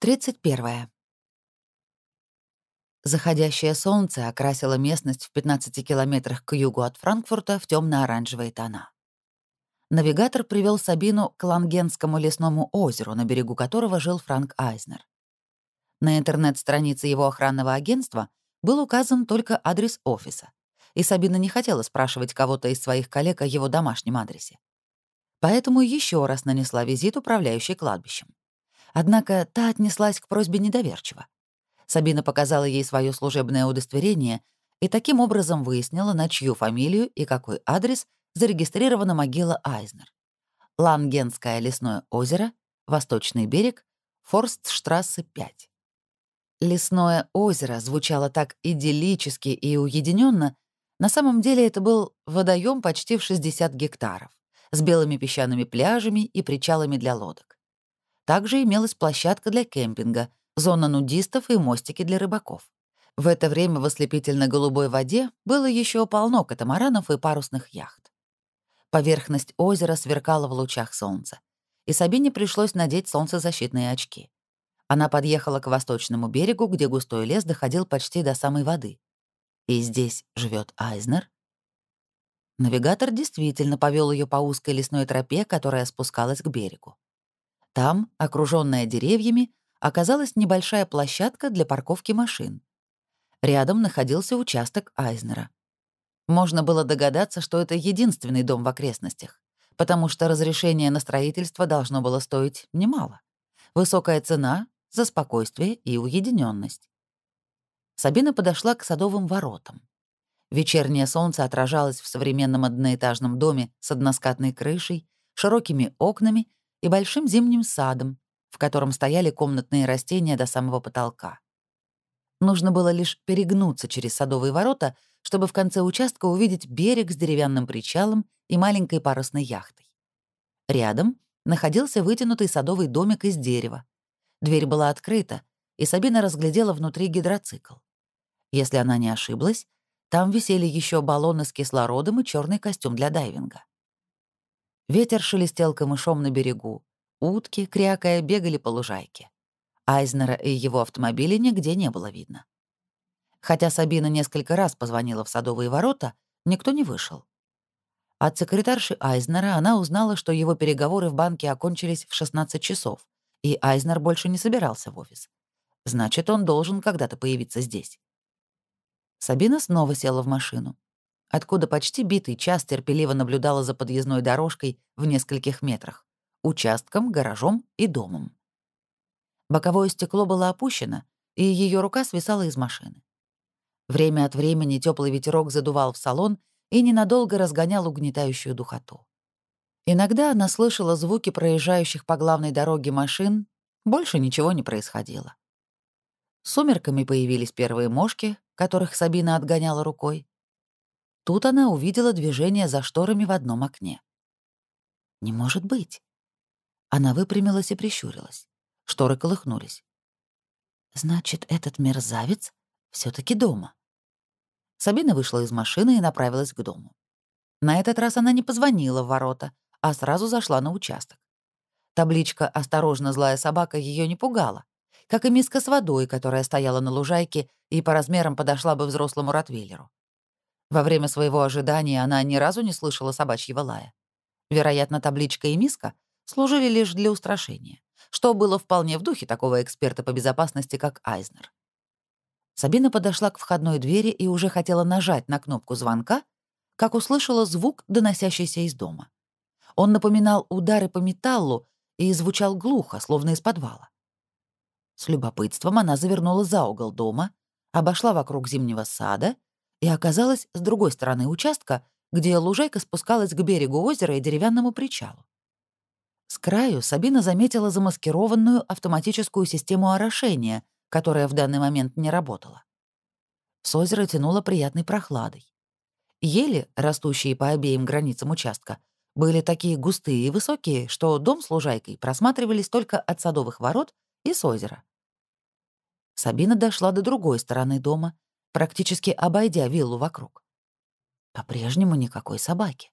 31. Заходящее солнце окрасило местность в 15 километрах к югу от Франкфурта в темно оранжевые тона. Навигатор привел Сабину к Лангенскому лесному озеру, на берегу которого жил Франк Айзнер. На интернет-странице его охранного агентства был указан только адрес офиса, и Сабина не хотела спрашивать кого-то из своих коллег о его домашнем адресе. Поэтому еще раз нанесла визит управляющей кладбищем. Однако та отнеслась к просьбе недоверчиво. Сабина показала ей свое служебное удостоверение и таким образом выяснила, на чью фамилию и какой адрес зарегистрирована могила Айзнер. Лангенское лесное озеро, Восточный берег, Форстштрассе 5. Лесное озеро звучало так идиллически и уединенно. На самом деле это был водоем почти в 60 гектаров, с белыми песчаными пляжами и причалами для лодок. Также имелась площадка для кемпинга, зона нудистов и мостики для рыбаков. В это время в ослепительно-голубой воде было еще полно катамаранов и парусных яхт. Поверхность озера сверкала в лучах солнца, и Сабине пришлось надеть солнцезащитные очки. Она подъехала к восточному берегу, где густой лес доходил почти до самой воды. И здесь живет Айзнер. Навигатор действительно повел ее по узкой лесной тропе, которая спускалась к берегу. Там, окруженная деревьями, оказалась небольшая площадка для парковки машин. Рядом находился участок Айзнера. Можно было догадаться, что это единственный дом в окрестностях, потому что разрешение на строительство должно было стоить немало. Высокая цена за спокойствие и уединенность. Сабина подошла к садовым воротам. Вечернее солнце отражалось в современном одноэтажном доме с односкатной крышей, широкими окнами и большим зимним садом, в котором стояли комнатные растения до самого потолка. Нужно было лишь перегнуться через садовые ворота, чтобы в конце участка увидеть берег с деревянным причалом и маленькой парусной яхтой. Рядом находился вытянутый садовый домик из дерева. Дверь была открыта, и Сабина разглядела внутри гидроцикл. Если она не ошиблась, там висели еще баллоны с кислородом и черный костюм для дайвинга. Ветер шелестел камышом на берегу. Утки, крякая, бегали по лужайке. Айзнера и его автомобиля нигде не было видно. Хотя Сабина несколько раз позвонила в садовые ворота, никто не вышел. От секретарши Айзнера она узнала, что его переговоры в банке окончились в 16 часов, и Айзнер больше не собирался в офис. Значит, он должен когда-то появиться здесь. Сабина снова села в машину откуда почти битый час терпеливо наблюдала за подъездной дорожкой в нескольких метрах, участком, гаражом и домом. Боковое стекло было опущено, и ее рука свисала из машины. Время от времени теплый ветерок задувал в салон и ненадолго разгонял угнетающую духоту. Иногда она слышала звуки проезжающих по главной дороге машин, больше ничего не происходило. Сумерками появились первые мошки, которых Сабина отгоняла рукой. Тут она увидела движение за шторами в одном окне. «Не может быть». Она выпрямилась и прищурилась. Шторы колыхнулись. «Значит, этот мерзавец все таки дома». Сабина вышла из машины и направилась к дому. На этот раз она не позвонила в ворота, а сразу зашла на участок. Табличка «Осторожно, злая собака» ее не пугала, как и миска с водой, которая стояла на лужайке и по размерам подошла бы взрослому ротвейлеру. Во время своего ожидания она ни разу не слышала собачьего лая. Вероятно, табличка и миска служили лишь для устрашения, что было вполне в духе такого эксперта по безопасности, как Айзнер. Сабина подошла к входной двери и уже хотела нажать на кнопку звонка, как услышала звук, доносящийся из дома. Он напоминал удары по металлу и звучал глухо, словно из подвала. С любопытством она завернула за угол дома, обошла вокруг зимнего сада и оказалась с другой стороны участка, где лужайка спускалась к берегу озера и деревянному причалу. С краю Сабина заметила замаскированную автоматическую систему орошения, которая в данный момент не работала. С озера тянуло приятной прохладой. Ели, растущие по обеим границам участка, были такие густые и высокие, что дом с лужайкой просматривались только от садовых ворот и с озера. Сабина дошла до другой стороны дома практически обойдя виллу вокруг. По-прежнему никакой собаки.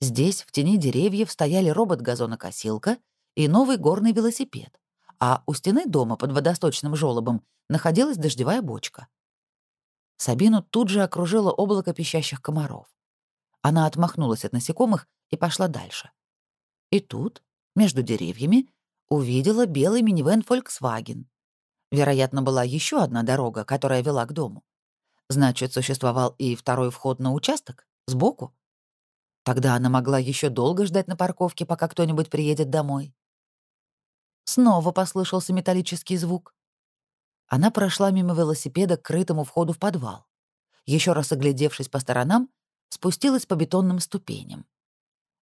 Здесь, в тени деревьев, стояли робот-газонокосилка и новый горный велосипед, а у стены дома под водосточным желобом находилась дождевая бочка. Сабину тут же окружило облако пищащих комаров. Она отмахнулась от насекомых и пошла дальше. И тут, между деревьями, увидела белый минивэн Volkswagen. Вероятно, была еще одна дорога, которая вела к дому. Значит, существовал и второй вход на участок, сбоку. Тогда она могла еще долго ждать на парковке, пока кто-нибудь приедет домой. Снова послышался металлический звук. Она прошла мимо велосипеда к крытому входу в подвал. Еще раз оглядевшись по сторонам, спустилась по бетонным ступеням.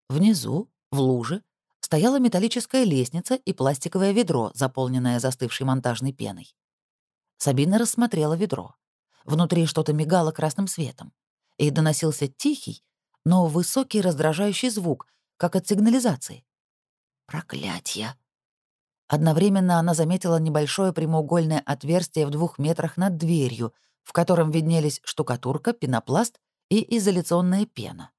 Внизу, в луже, стояла металлическая лестница и пластиковое ведро, заполненное застывшей монтажной пеной. Сабина рассмотрела ведро. Внутри что-то мигало красным светом. И доносился тихий, но высокий раздражающий звук, как от сигнализации. Проклятье! Одновременно она заметила небольшое прямоугольное отверстие в двух метрах над дверью, в котором виднелись штукатурка, пенопласт и изоляционная пена.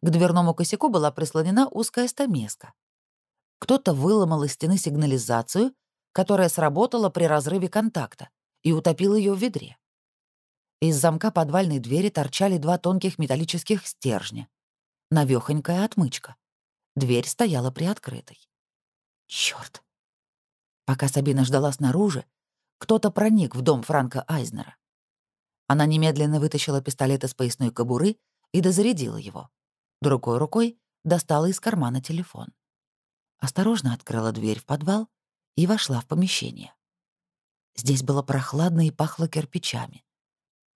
К дверному косяку была прислонена узкая стамеска. Кто-то выломал из стены сигнализацию, которая сработала при разрыве контакта, и утопил ее в ведре. Из замка подвальной двери торчали два тонких металлических стержня. Навёхонькая отмычка. Дверь стояла приоткрытой. Чёрт! Пока Сабина ждала снаружи, кто-то проник в дом Франка Айзнера. Она немедленно вытащила пистолет из поясной кобуры и дозарядила его. Другой рукой достала из кармана телефон. Осторожно открыла дверь в подвал и вошла в помещение. Здесь было прохладно и пахло кирпичами.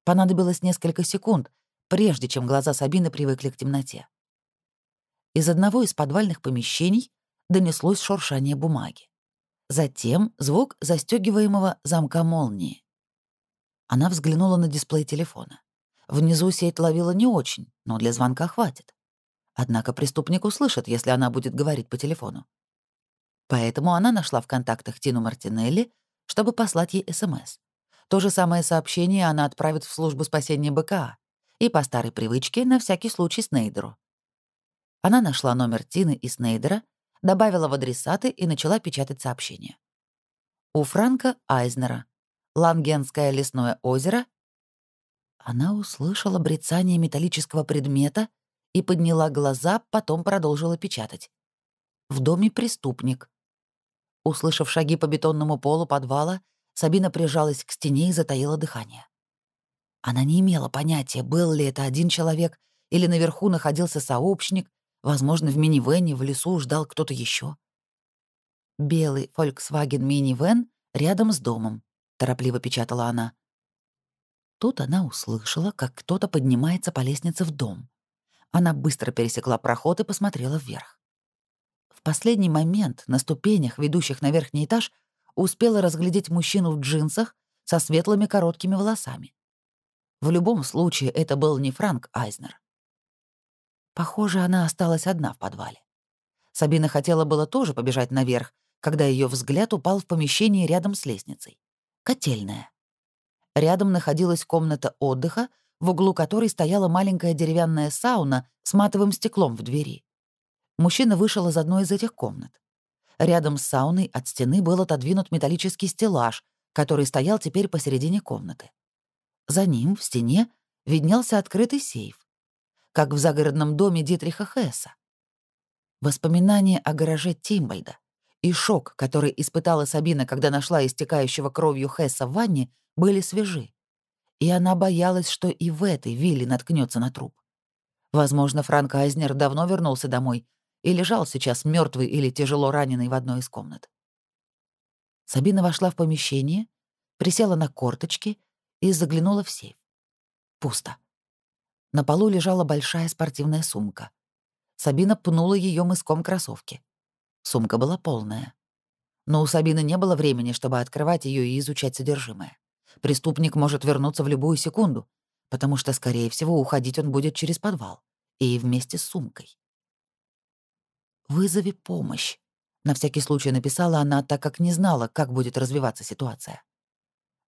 Понадобилось несколько секунд, прежде чем глаза Сабины привыкли к темноте. Из одного из подвальных помещений донеслось шуршание бумаги. Затем звук застегиваемого замка молнии. Она взглянула на дисплей телефона. Внизу сеть ловила не очень, но для звонка хватит. Однако преступник услышит, если она будет говорить по телефону. Поэтому она нашла в контактах Тину Мартинелли, чтобы послать ей СМС. То же самое сообщение она отправит в службу спасения БКА и по старой привычке на всякий случай Снейдеру. Она нашла номер Тины и Снейдера, добавила в адресаты и начала печатать сообщение. У Франка Айзнера, Лангенское лесное озеро. Она услышала брецание металлического предмета и подняла глаза, потом продолжила печатать. В доме преступник. Услышав шаги по бетонному полу подвала, Сабина прижалась к стене и затаила дыхание. Она не имела понятия, был ли это один человек или наверху находился сообщник, возможно, в минивэне в лесу ждал кто-то еще. Белый Volkswagen минивэн рядом с домом. — торопливо печатала она. Тут она услышала, как кто-то поднимается по лестнице в дом. Она быстро пересекла проход и посмотрела вверх. В последний момент на ступенях, ведущих на верхний этаж, успела разглядеть мужчину в джинсах со светлыми короткими волосами. В любом случае, это был не Франк Айзнер. Похоже, она осталась одна в подвале. Сабина хотела было тоже побежать наверх, когда ее взгляд упал в помещение рядом с лестницей котельная. Рядом находилась комната отдыха, в углу которой стояла маленькая деревянная сауна с матовым стеклом в двери. Мужчина вышел из одной из этих комнат. Рядом с сауной от стены был отодвинут металлический стеллаж, который стоял теперь посередине комнаты. За ним, в стене, виднелся открытый сейф, как в загородном доме Дитриха Хесса. Воспоминания о гараже Тимбальда, и шок, который испытала Сабина, когда нашла истекающего кровью Хесса в ванне, были свежи. И она боялась, что и в этой вилле наткнется на труп. Возможно, Франк Айзнер давно вернулся домой и лежал сейчас мертвый или тяжело раненый в одной из комнат. Сабина вошла в помещение, присела на корточки и заглянула в сейф. Пусто. На полу лежала большая спортивная сумка. Сабина пнула ее мыском кроссовки. Сумка была полная. Но у Сабины не было времени, чтобы открывать ее и изучать содержимое. Преступник может вернуться в любую секунду, потому что, скорее всего, уходить он будет через подвал и вместе с сумкой. «Вызови помощь», — на всякий случай написала она, так как не знала, как будет развиваться ситуация.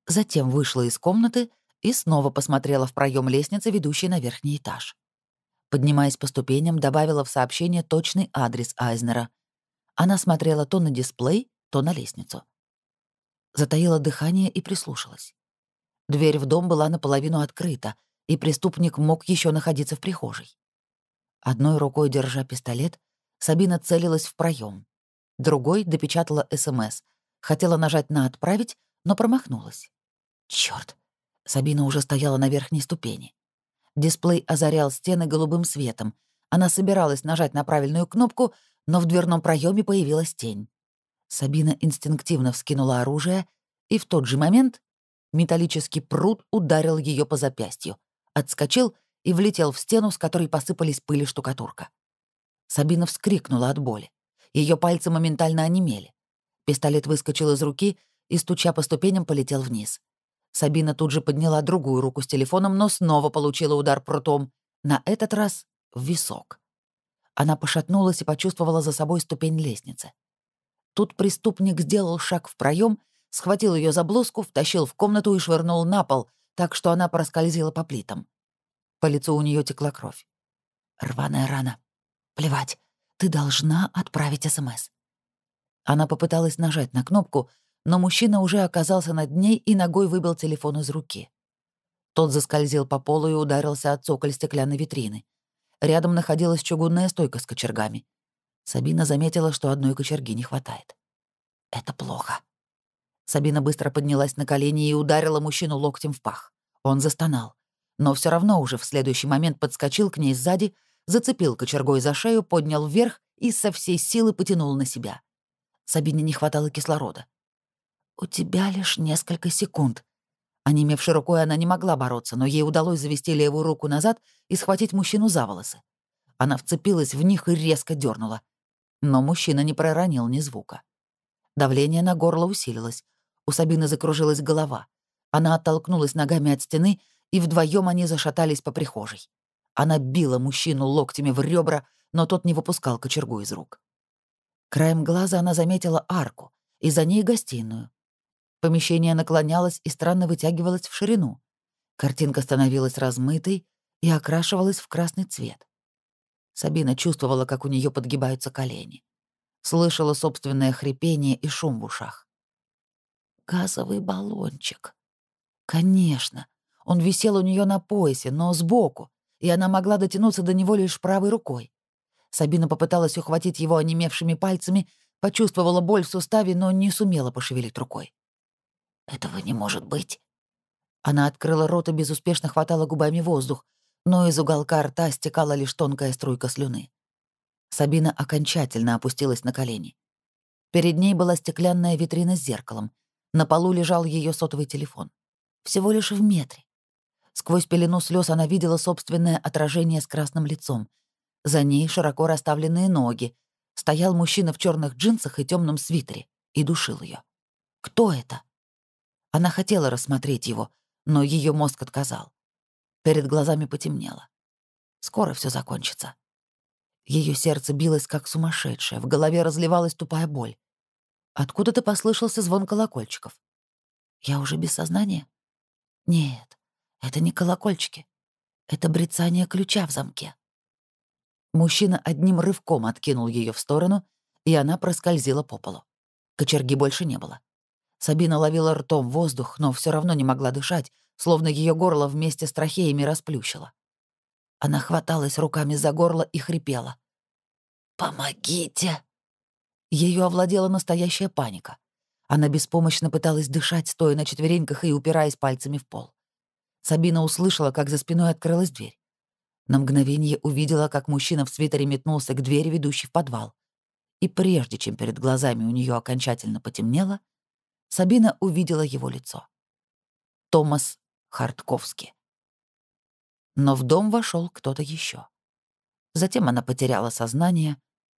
Затем вышла из комнаты и снова посмотрела в проем лестницы, ведущей на верхний этаж. Поднимаясь по ступеням, добавила в сообщение точный адрес Айзнера — она смотрела то на дисплей, то на лестницу. Затаила дыхание и прислушалась. Дверь в дом была наполовину открыта, и преступник мог еще находиться в прихожей. Одной рукой держа пистолет, Сабина целилась в проем, другой допечатала СМС, хотела нажать на «Отправить», но промахнулась. Черт! Сабина уже стояла на верхней ступени. Дисплей озарял стены голубым светом. Она собиралась нажать на правильную кнопку, но в дверном проеме появилась тень. Сабина инстинктивно вскинула оружие, и в тот же момент металлический пруд ударил ее по запястью, отскочил и влетел в стену, с которой посыпались пыль и штукатурка. Сабина вскрикнула от боли. Ее пальцы моментально онемели. Пистолет выскочил из руки и, стуча по ступеням, полетел вниз. Сабина тут же подняла другую руку с телефоном, но снова получила удар прутом, на этот раз в висок. Она пошатнулась и почувствовала за собой ступень лестницы. Тут преступник сделал шаг в проем, схватил ее за блузку, втащил в комнату и швырнул на пол, так что она проскользила по плитам. По лицу у нее текла кровь. Рваная рана. Плевать, ты должна отправить СМС. Она попыталась нажать на кнопку, но мужчина уже оказался над ней и ногой выбил телефон из руки. Тот заскользил по полу и ударился от цоколь стеклянной витрины. Рядом находилась чугунная стойка с кочергами. Сабина заметила, что одной кочерги не хватает. Это плохо. Сабина быстро поднялась на колени и ударила мужчину локтем в пах. Он застонал. Но все равно уже в следующий момент подскочил к ней сзади, зацепил кочергой за шею, поднял вверх и со всей силы потянул на себя. Сабине не хватало кислорода. «У тебя лишь несколько секунд». Онемевшей рукой она не могла бороться, но ей удалось завести левую руку назад и схватить мужчину за волосы. Она вцепилась в них и резко дернула. Но мужчина не проронил ни звука. Давление на горло усилилось. У Сабины закружилась голова. Она оттолкнулась ногами от стены, и вдвоем они зашатались по прихожей. Она била мужчину локтями в ребра, но тот не выпускал кочергу из рук. Краем глаза она заметила арку, и за ней гостиную. Помещение наклонялось и странно вытягивалось в ширину. Картинка становилась размытой и окрашивалась в красный цвет. Сабина чувствовала, как у нее подгибаются колени. Слышала собственное хрипение и шум в ушах. Газовый баллончик. Конечно. Он висел у нее на поясе, но сбоку, и она могла дотянуться до него лишь правой рукой. Сабина попыталась ухватить его онемевшими пальцами, почувствовала боль в суставе, но не сумела пошевелить рукой. «Этого не может быть». Она открыла рот и безуспешно хватала губами воздух, но из уголка рта стекала лишь тонкая струйка слюны. Сабина окончательно опустилась на колени. Перед ней была стеклянная витрина с зеркалом. На полу лежал ее сотовый телефон. Всего лишь в метре. Сквозь пелену слез она видела собственное отражение с красным лицом. За ней широко расставленные ноги. Стоял мужчина в черных джинсах и темном свитере и душил ее. Кто это? Она хотела рассмотреть его, но ее мозг отказал. Перед глазами потемнело. Скоро все закончится. Ее сердце билось как сумасшедшее, в голове разливалась тупая боль. Откуда-то послышался звон колокольчиков. Я уже без сознания? Нет, это не колокольчики. Это брецание ключа в замке. Мужчина одним рывком откинул ее в сторону, и она проскользила по полу. Кочерги больше не было. Сабина ловила ртом воздух, но все равно не могла дышать, словно ее горло вместе с трахеями расплющило. Она хваталась руками за горло и хрипела. «Помогите!» Ее овладела настоящая паника. Она беспомощно пыталась дышать, стоя на четвереньках и упираясь пальцами в пол. Сабина услышала, как за спиной открылась дверь. На мгновение увидела, как мужчина в свитере метнулся к двери, ведущей в подвал. И прежде чем перед глазами у нее окончательно потемнело, Сабина увидела его лицо. Томас Хартковский. Но в дом вошел кто-то еще. Затем она потеряла сознание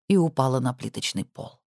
и упала на плиточный пол.